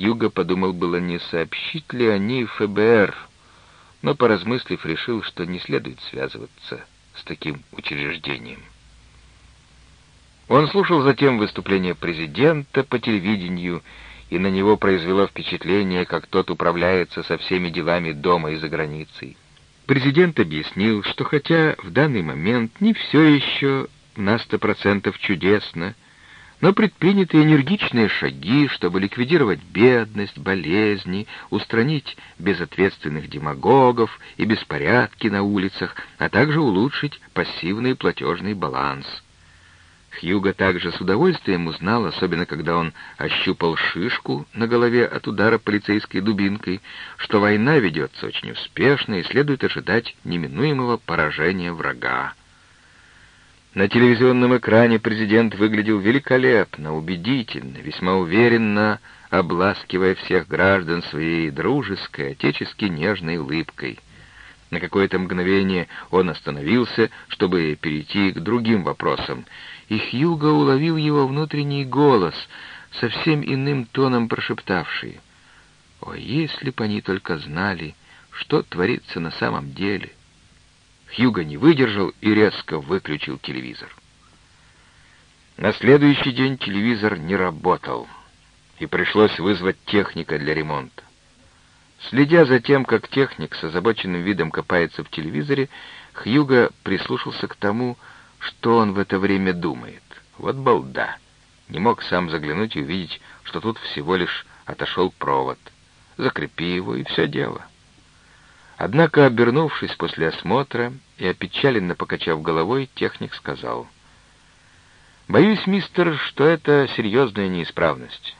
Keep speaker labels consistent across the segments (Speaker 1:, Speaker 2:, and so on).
Speaker 1: Хьюго подумал было, не сообщить ли они ФБР, но, поразмыслив, решил, что не следует связываться с таким учреждением. Он слушал затем выступление президента по телевидению, и на него произвело впечатление, как тот управляется со всеми делами дома и за границей. Президент объяснил, что хотя в данный момент не все еще на сто процентов чудесно, но предприняты энергичные шаги, чтобы ликвидировать бедность, болезни, устранить безответственных демагогов и беспорядки на улицах, а также улучшить пассивный платежный баланс. Хьюго также с удовольствием узнал, особенно когда он ощупал шишку на голове от удара полицейской дубинкой, что война ведется очень успешно и следует ожидать неминуемого поражения врага. На телевизионном экране президент выглядел великолепно, убедительно, весьма уверенно, обласкивая всех граждан своей дружеской, отечески нежной улыбкой. На какое-то мгновение он остановился, чтобы перейти к другим вопросам, и Хьюго уловил его внутренний голос, совсем иным тоном прошептавший. «О, если б они только знали, что творится на самом деле!» Хьюго не выдержал и резко выключил телевизор. На следующий день телевизор не работал, и пришлось вызвать техника для ремонта. Следя за тем, как техник с озабоченным видом копается в телевизоре, Хьюго прислушался к тому, что он в это время думает. Вот балда! Не мог сам заглянуть и увидеть, что тут всего лишь отошел провод. Закрепи его, и все дело. Однако, обернувшись после осмотра и опечаленно покачав головой, техник сказал, «Боюсь, мистер, что это серьезная неисправность.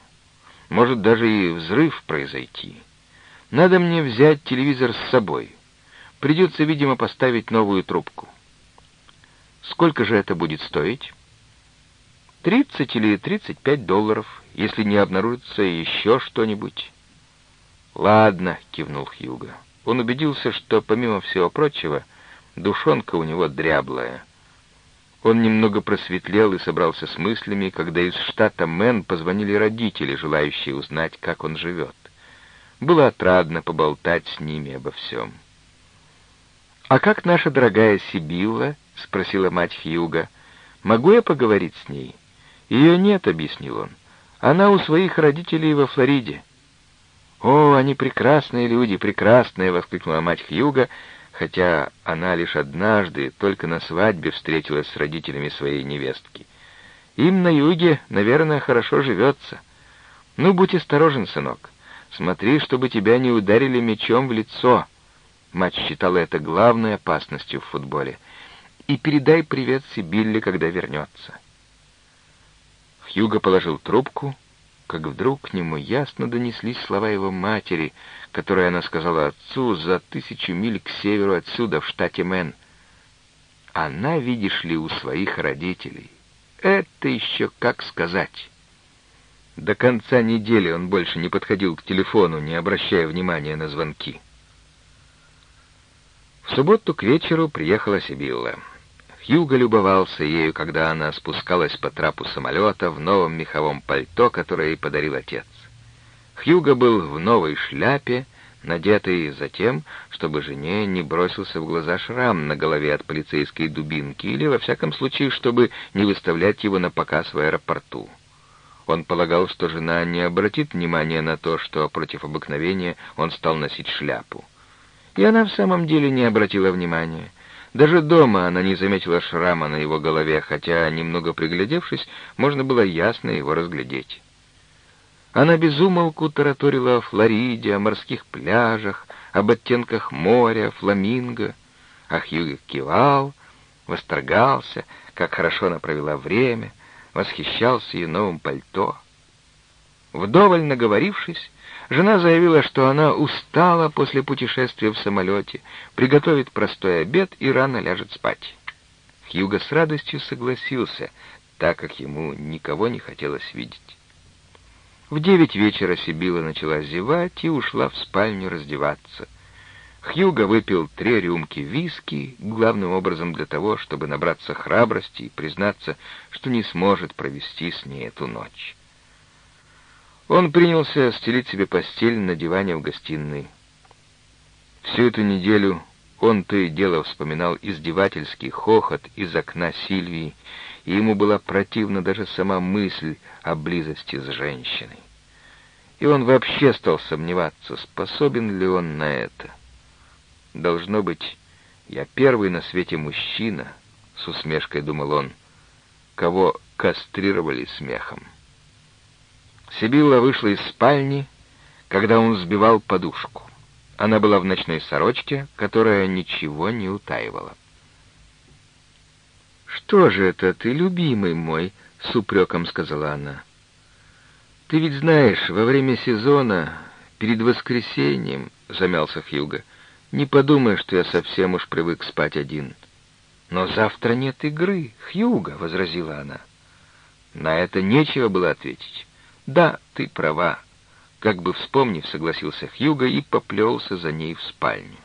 Speaker 1: Может даже и взрыв произойти. Надо мне взять телевизор с собой. Придется, видимо, поставить новую трубку». «Сколько же это будет стоить?» «Тридцать или тридцать пять долларов, если не обнаружится еще что-нибудь». «Ладно», — кивнул Хьюго. Он убедился, что, помимо всего прочего, душонка у него дряблая. Он немного просветлел и собрался с мыслями, когда из штата Мэн позвонили родители, желающие узнать, как он живет. Было отрадно поболтать с ними обо всем. «А как наша дорогая Сибилла?» — спросила мать Хьюга. «Могу я поговорить с ней?» «Ее нет», — объяснил он. «Она у своих родителей во Флориде». «О, они прекрасные люди, прекрасные!» — воскликнула мать Хьюга, хотя она лишь однажды, только на свадьбе, встретилась с родителями своей невестки. «Им на юге, наверное, хорошо живется. Ну, будь осторожен, сынок. Смотри, чтобы тебя не ударили мечом в лицо». Мать считала это главной опасностью в футболе. «И передай привет Сибилле, когда вернется». Хьюго положил трубку как вдруг к нему ясно донеслись слова его матери, которые она сказала отцу за тысячу миль к северу отсюда, в штате Мэн. Она, видишь ли, у своих родителей. Это еще как сказать. До конца недели он больше не подходил к телефону, не обращая внимания на звонки. В субботу к вечеру приехала Сибилла. Хьюго любовался ею, когда она спускалась по трапу самолета в новом меховом пальто, которое ей подарил отец. Хьюго был в новой шляпе, надетый затем, чтобы жене не бросился в глаза шрам на голове от полицейской дубинки, или, во всяком случае, чтобы не выставлять его на показ в аэропорту. Он полагал, что жена не обратит внимания на то, что против обыкновения он стал носить шляпу. И она в самом деле не обратила внимания. Даже дома она не заметила шрама на его голове, хотя, немного приглядевшись, можно было ясно его разглядеть. Она безумолку тараторила о Флориде, о морских пляжах, об оттенках моря, фламинго. А Хьюго кивал, восторгался, как хорошо она провела время, восхищался ее новым пальто. Вдоволь наговорившись, Жена заявила, что она устала после путешествия в самолете, приготовит простой обед и рано ляжет спать. Хьюго с радостью согласился, так как ему никого не хотелось видеть. В девять вечера Сибила начала зевать и ушла в спальню раздеваться. Хьюго выпил три рюмки виски, главным образом для того, чтобы набраться храбрости и признаться, что не сможет провести с ней эту ночь. Он принялся стелить себе постель на диване в гостиной. Всю эту неделю он то и дело вспоминал издевательский хохот из окна Сильвии, и ему была противна даже сама мысль о близости с женщиной. И он вообще стал сомневаться, способен ли он на это. «Должно быть, я первый на свете мужчина», — с усмешкой думал он, — «кого кастрировали смехом». Сибилла вышла из спальни, когда он сбивал подушку. Она была в ночной сорочке, которая ничего не утаивала. «Что же это ты, любимый мой?» — с упреком сказала она. «Ты ведь знаешь, во время сезона, перед воскресеньем, — замялся Хьюго, — не подумай, что я совсем уж привык спать один». «Но завтра нет игры, Хьюго», — возразила она. На это нечего было ответить. «Да, ты права. Как бы вспомнив, согласился Хьюго и поплелся за ней в спальню.